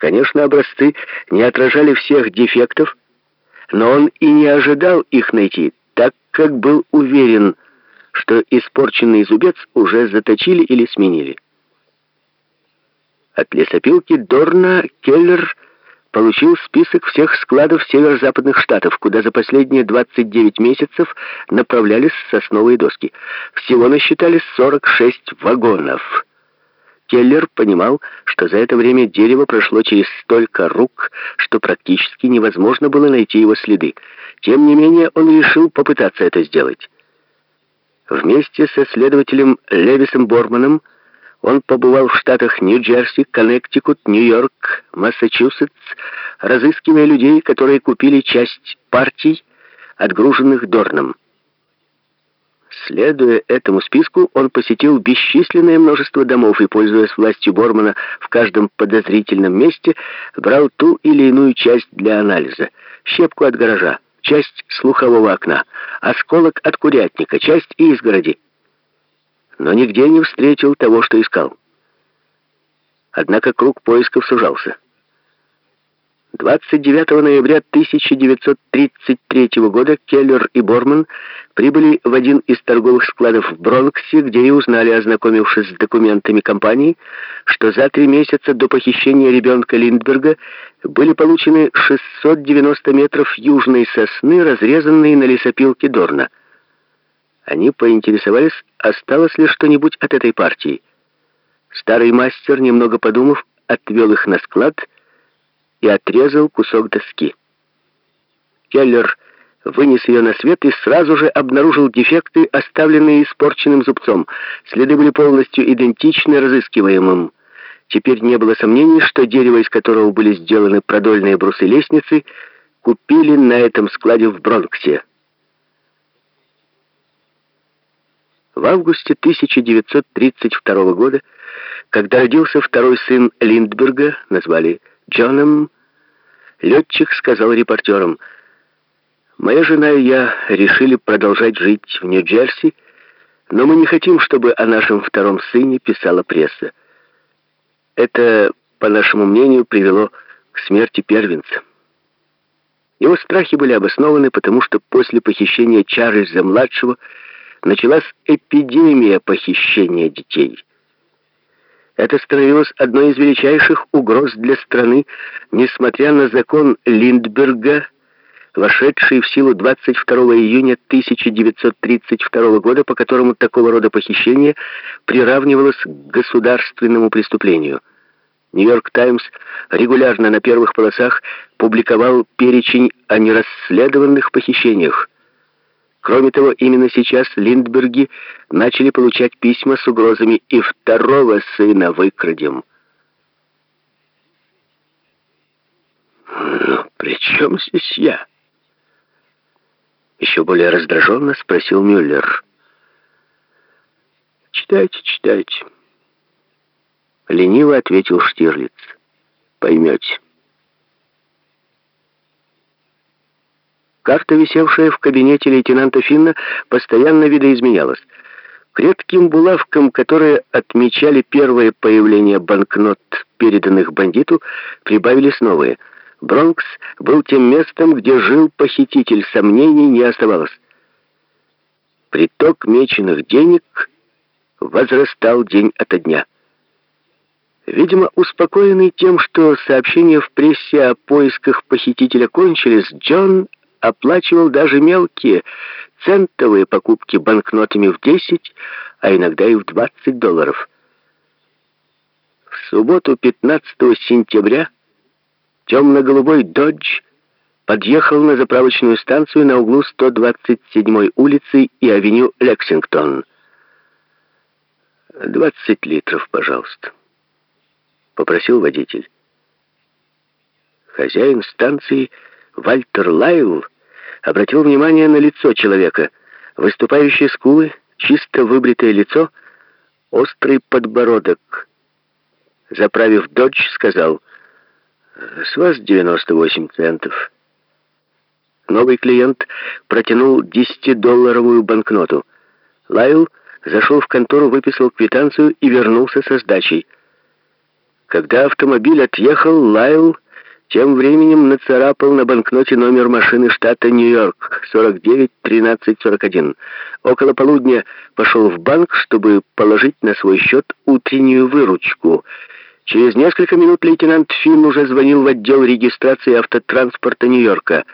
Конечно, образцы не отражали всех дефектов, но он и не ожидал их найти, так как был уверен, что испорченный зубец уже заточили или сменили. От лесопилки Дорна Келлер получил список всех складов северо-западных штатов, куда за последние 29 месяцев направлялись сосновые доски. Всего насчитали 46 вагонов. Келлер понимал, что за это время дерево прошло через столько рук, что практически невозможно было найти его следы. Тем не менее, он решил попытаться это сделать. Вместе со следователем Левисом Борманом он побывал в штатах Нью-Джерси, Коннектикут, Нью-Йорк, Массачусетс, разыскивая людей, которые купили часть партий, отгруженных Дорном. Следуя этому списку, он посетил бесчисленное множество домов и, пользуясь властью Бормана в каждом подозрительном месте, брал ту или иную часть для анализа. Щепку от гаража, часть слухового окна, осколок от курятника, часть изгороди. Но нигде не встретил того, что искал. Однако круг поисков сужался. 29 ноября 1933 года Келлер и Борман прибыли в один из торговых складов в Бронксе, где и узнали, ознакомившись с документами компании, что за три месяца до похищения ребенка Линдберга были получены 690 метров южной сосны, разрезанные на лесопилке Дорна. Они поинтересовались, осталось ли что-нибудь от этой партии. Старый мастер, немного подумав, отвел их на склад и отрезал кусок доски. Келлер вынес ее на свет и сразу же обнаружил дефекты, оставленные испорченным зубцом. Следы были полностью идентичны разыскиваемым. Теперь не было сомнений, что дерево, из которого были сделаны продольные брусы лестницы, купили на этом складе в Бронксе. В августе 1932 года, когда родился второй сын Линдберга, назвали Джоном, летчик сказал репортерам, «Моя жена и я решили продолжать жить в Нью-Джерси, но мы не хотим, чтобы о нашем втором сыне писала пресса. Это, по нашему мнению, привело к смерти первенца». Его страхи были обоснованы, потому что после похищения Чарльза-младшего началась эпидемия похищения детей – это становилось одной из величайших угроз для страны, несмотря на закон Линдберга, вошедший в силу 22 июня 1932 года, по которому такого рода похищение приравнивалось к государственному преступлению. «Нью-Йорк Таймс» регулярно на первых полосах публиковал перечень о нерасследованных похищениях. Кроме того, именно сейчас Линдберги начали получать письма с угрозами «и второго сына выкрадем». «Ну, при чем здесь я?» Еще более раздраженно спросил Мюллер. «Читайте, читайте». Лениво ответил Штирлиц. «Поймете». Карта, висевшая в кабинете лейтенанта Финна, постоянно видоизменялась. К редким булавкам, которые отмечали первое появление банкнот, переданных бандиту, прибавились новые. Бронкс был тем местом, где жил похититель, сомнений не оставалось. Приток меченых денег возрастал день ото дня. Видимо, успокоенный тем, что сообщения в прессе о поисках похитителя кончились, Джон оплачивал даже мелкие, центовые покупки банкнотами в 10, а иногда и в 20 долларов. В субботу 15 сентября темно-голубой «Додж» подъехал на заправочную станцию на углу 127 улицы и авеню Лексингтон. «20 литров, пожалуйста», — попросил водитель. Хозяин станции Вальтер Лайл обратил внимание на лицо человека. Выступающие скулы, чисто выбритое лицо, острый подбородок. Заправив додж, сказал, «С вас 98 центов». Новый клиент протянул 10-долларовую банкноту. Лайл зашел в контору, выписал квитанцию и вернулся со сдачей. Когда автомобиль отъехал, Лайл тем временем нацарапал на банкноте номер машины штата Нью-Йорк 491341. Около полудня пошел в банк, чтобы положить на свой счет утреннюю выручку. Через несколько минут лейтенант Финн уже звонил в отдел регистрации автотранспорта Нью-Йорка.